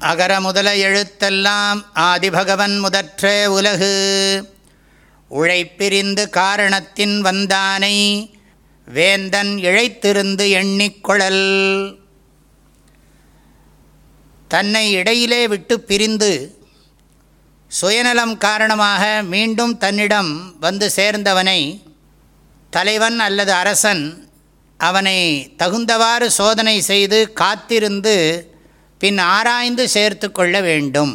அகர முதல எழுத்தெல்லாம் ஆதிபகவன் முதற்றே உலகு. உழைப்பிரிந்து காரணத்தின் வந்தானை வேந்தன் இழைத்திருந்து எண்ணிக்கொழல் தன்னை இடையிலே விட்டு பிரிந்து சுயநலம் காரணமாக மீண்டும் தன்னிடம் வந்து சேர்ந்தவனை தலைவன் அல்லது அரசன் அவனை தகுந்தவாறு சோதனை செய்து காத்திருந்து பின் ஆராய்ந்து சேர்த்து கொள்ள வேண்டும்.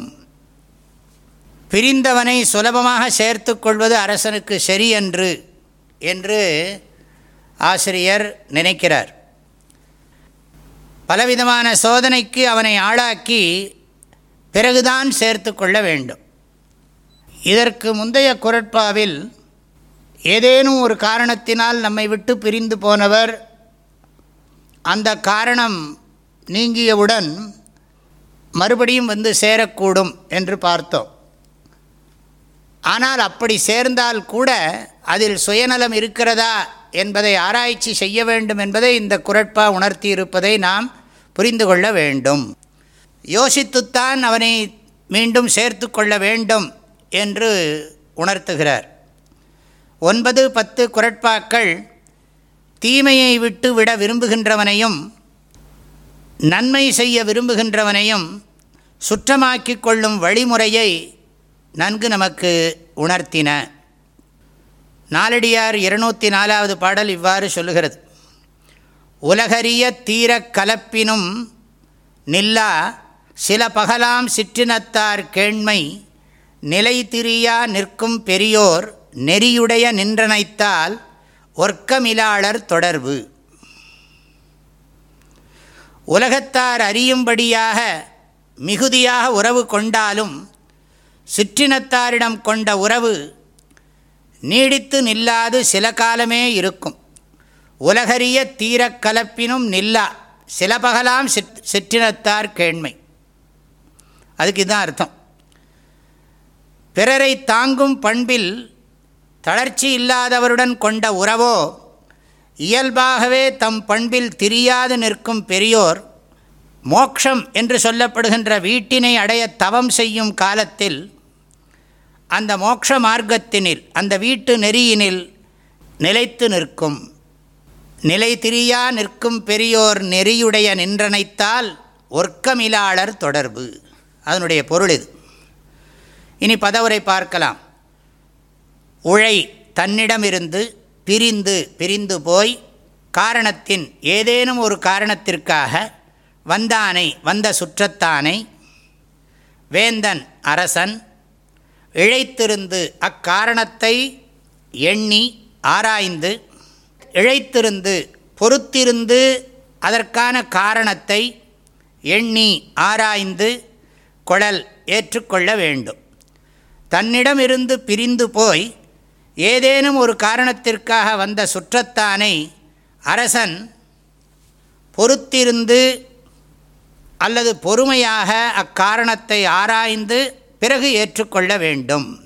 பிரிந்தவனை சுலபமாக சேர்த்து கொள்வது அரசனுக்கு சரியன்று என்று ஆசிரியர் நினைக்கிறார். பலவிதமான சோதனைக்கு அவனை ஆளாக்கி பிறகுதான் சேர்த்து கொள்ள வேண்டும். இதற்கு முந்தைய குரட்பாவில் ஏதேனும் ஒரு காரணத்தினால் நம்மை விட்டு பிரிந்து போனவர் அந்த காரணம் நீங்கியவுடன் மறுபடியும் வந்து சேரக்கூடும் என்று பார்த்தோம். ஆனால் அப்படி சேர்ந்தால் கூட அதில் சுயநலம் இருக்கிறதா என்பதை ஆராய்ச்சி செய்ய வேண்டும் என்பதை இந்த குரட்பா உணர்த்தி இருப்பதை நாம் புரிந்து கொள்ள வேண்டும். யோசித்துத்தான் அவனை மீண்டும் சேர்த்து கொள்ள வேண்டும் என்று உணர்த்துகிறார். ஒன்பது பத்து குரட்பாக்கள் தீமையை விட்டு விட விரும்புகின்றவனையும் நன்மை செய்ய விரும்புகின்றவனையும் சுற்றமாக்கிக் கொள்ளும் வழிமுறையை நன்கு நமக்கு உணர்த்தின. நாலடியார் இருநூற்றி நாலாவது பாடல் இவ்வாறு சொல்லுகிறது. உலகரிய தீரக் கலப்பினும் நில்லா சில பகலாம் சிற்றினத்தார் கேண்மை நிலை திரியா நிற்கும் பெரியோர் நெறியுடைய நின்றனைத்தால் ஒர்க்கமிலாளர் தொடர்பு. உலகத்தார் அறியும்படியாக மிகுதியாக உறவு கொண்டாலும் சிற்றினத்தாரிடம் கொண்ட உறவு நீடித்து நில்லாது சில காலமே இருக்கும். உலகறிய தீரக் கலப்பினும் நில்லா சில பகலாம் சிற் சிற்றினத்தார் கேண்மை. அதுக்கு இதுதான் அர்த்தம். பிறரை தாங்கும் பண்பில் தளர்ச்சி இல்லாதவருடன் கொண்ட உறவோ இயல்பாகவே தம் பண்பில் திரியாது நிற்கும் பெரியோர் மோக்ஷம் என்று சொல்லப்படுகின்ற வீட்டினை அடைய தவம் செய்யும் காலத்தில் அந்த மோக்ஷ மார்க்கத்தினில் அந்த வீட்டு நெறியினில் நிலைத்து நிற்கும். நிலை திரியா நிற்கும் பெரியோர் நெறியுடைய நின்றனைத்தால் ஒர்க்கமிலாளர் தொடர்பு. அதனுடைய பொருள் இது. இனி பதவுரை பார்க்கலாம். உழை தன்னிடமிருந்து பிரிந்து பிரிந்து போய் காரணத்தின் ஏதேனும் ஒரு காரணத்திற்காக வந்தானை வந்த சுற்றத்தானை வேந்தன் அரசன் இழைத்திருந்து அக்காரணத்தை எண்ணி ஆராய்ந்து இழைத்திருந்து பொறுத்திருந்து அதற்கான காரணத்தை எண்ணி ஆராய்ந்து குழல் ஏற்றுக்கொள்ள வேண்டும். தன்னிடமிருந்து பிரிந்து போய் ஏதேனும் ஒரு காரணத்திற்காக வந்த சுற்றத்தானை அரசன் பொறுத்திருந்து அல்லது பொறுமையாக அக்காரணத்தை ஆராய்ந்து பிறகு ஏற்றுக்கொள்ள வேண்டும்.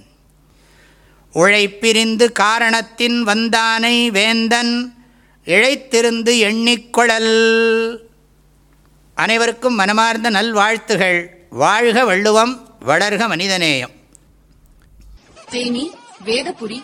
உழைப்பிரிந்து காரணத்தின் வந்தானை வேந்தன் இழைத்திருந்து எண்ணிக்கொழல் அனைவருக்கும் மனமார்ந்த நல்வாழ்த்துகள். வாழ்க வள்ளுவம் வளர்க மனிதநேயம். தேனி வேதபுரி